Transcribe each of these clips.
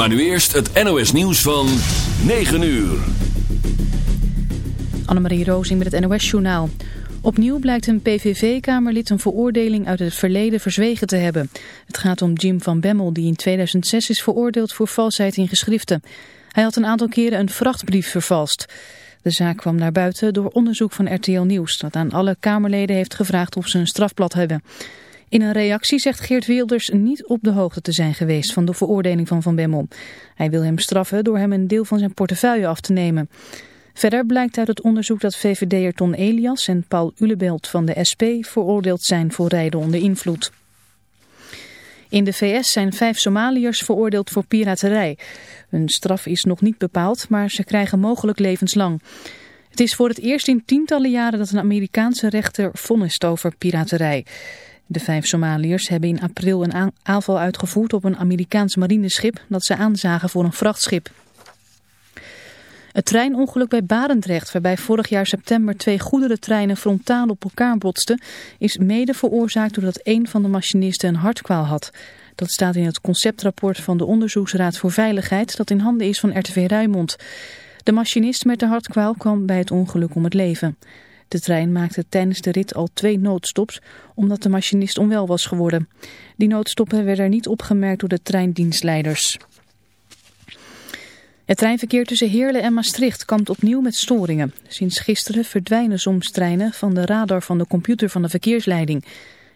Maar nu eerst het NOS nieuws van 9 uur. Annemarie Rozing met het NOS journaal. Opnieuw blijkt een PVV-kamerlid een veroordeling uit het verleden verzwegen te hebben. Het gaat om Jim van Bemmel die in 2006 is veroordeeld voor valsheid in geschriften. Hij had een aantal keren een vrachtbrief vervalst. De zaak kwam naar buiten door onderzoek van RTL Nieuws... dat aan alle Kamerleden heeft gevraagd of ze een strafblad hebben. In een reactie zegt Geert Wilders niet op de hoogte te zijn geweest... van de veroordeling van Van Bemmel. Hij wil hem straffen door hem een deel van zijn portefeuille af te nemen. Verder blijkt uit het onderzoek dat VVD'er Ton Elias en Paul Ulebelt van de SP... veroordeeld zijn voor rijden onder invloed. In de VS zijn vijf Somaliërs veroordeeld voor piraterij. Hun straf is nog niet bepaald, maar ze krijgen mogelijk levenslang. Het is voor het eerst in tientallen jaren dat een Amerikaanse rechter vonnist over piraterij. De vijf Somaliërs hebben in april een aanval uitgevoerd op een Amerikaans marineschip dat ze aanzagen voor een vrachtschip. Het treinongeluk bij Barendrecht, waarbij vorig jaar september twee goederentreinen frontaal op elkaar botsten, is mede veroorzaakt doordat een van de machinisten een hartkwaal had. Dat staat in het conceptrapport van de Onderzoeksraad voor Veiligheid dat in handen is van RTV Rijnmond. De machinist met de hartkwaal kwam bij het ongeluk om het leven. De trein maakte tijdens de rit al twee noodstops omdat de machinist onwel was geworden. Die noodstoppen werden niet opgemerkt door de treindienstleiders. Het treinverkeer tussen Heerlen en Maastricht kampt opnieuw met storingen. Sinds gisteren verdwijnen soms treinen van de radar van de computer van de verkeersleiding.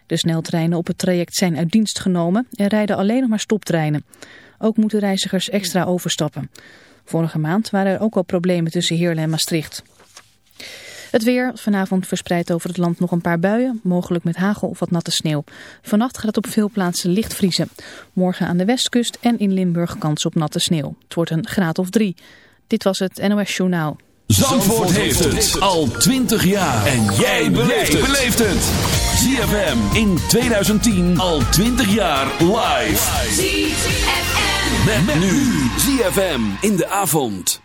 De sneltreinen op het traject zijn uit dienst genomen en rijden alleen nog maar stoptreinen. Ook moeten reizigers extra overstappen. Vorige maand waren er ook al problemen tussen Heerlen en Maastricht. Het weer, vanavond verspreidt over het land nog een paar buien, mogelijk met hagel of wat natte sneeuw. Vannacht gaat het op veel plaatsen licht vriezen. Morgen aan de westkust en in Limburg kans op natte sneeuw. Het wordt een graad of drie. Dit was het NOS Journaal. Zandvoort, heeft het al 20 jaar. En jij beleeft het. ZFM in 2010 al 20 jaar live. ZFM. met nu. ZFM in de avond.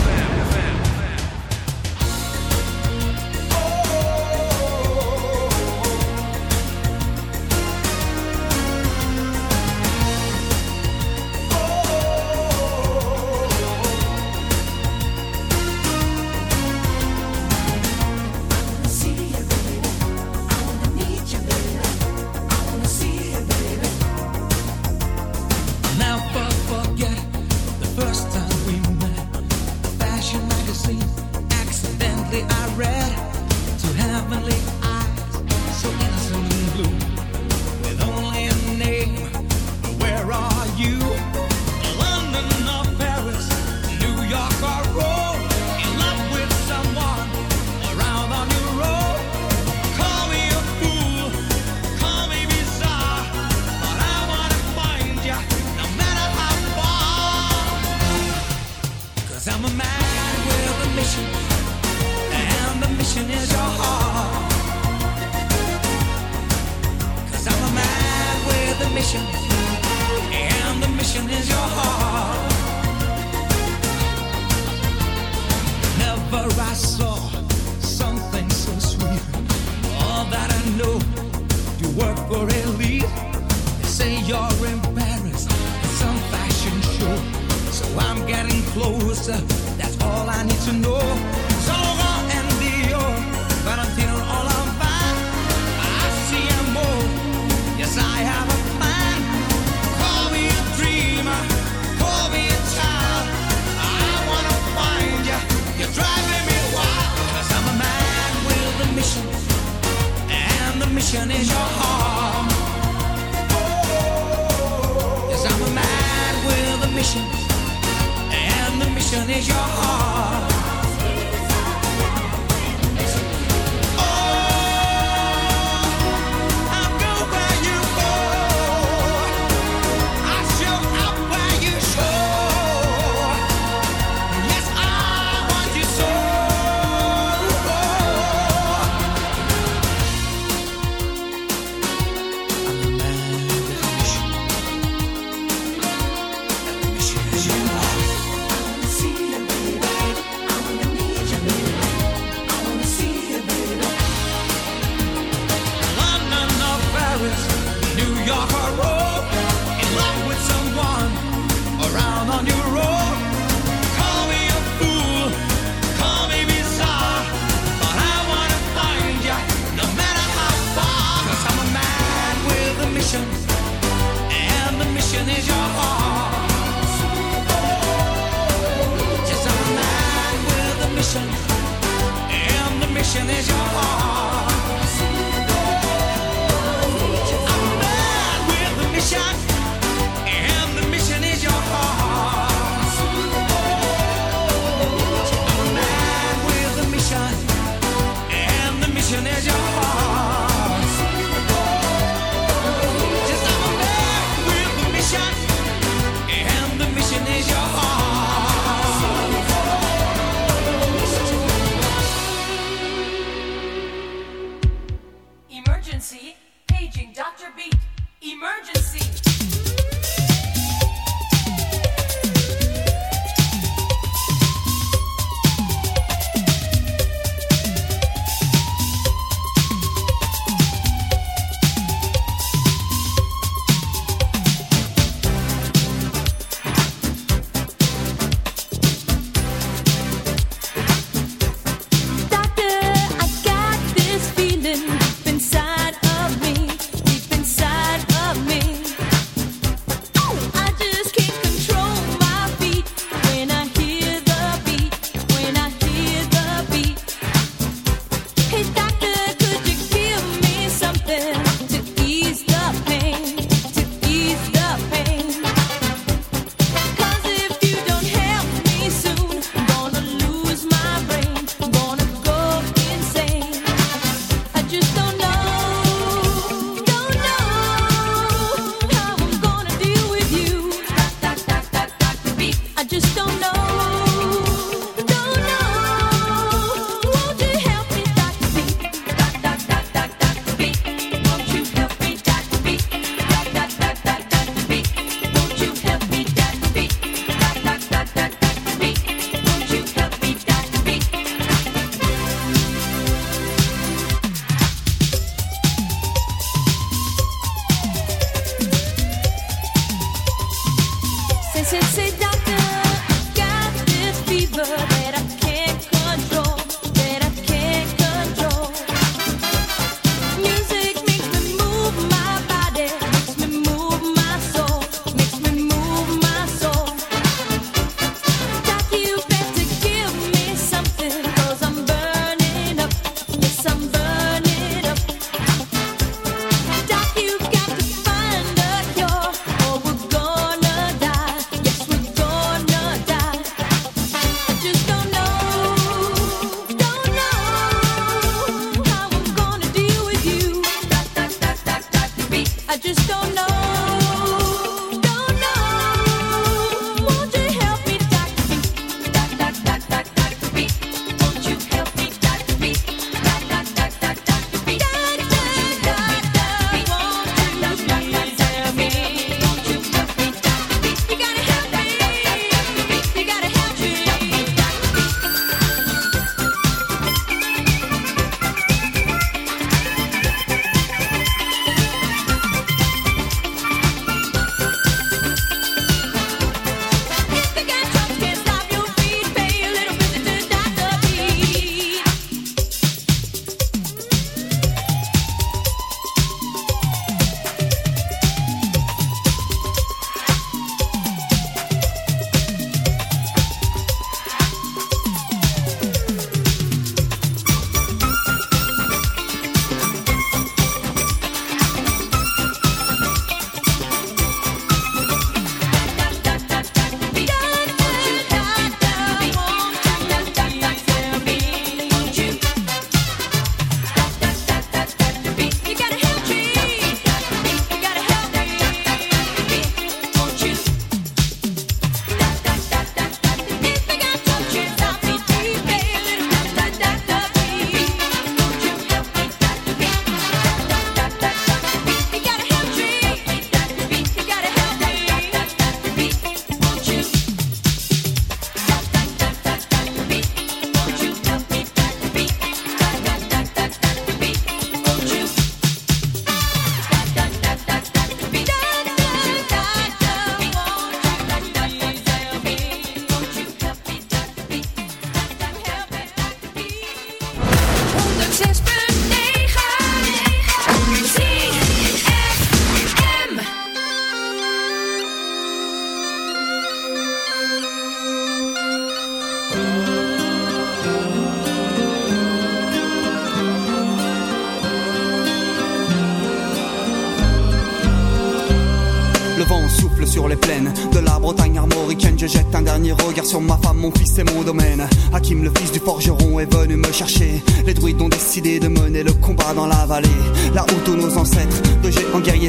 I just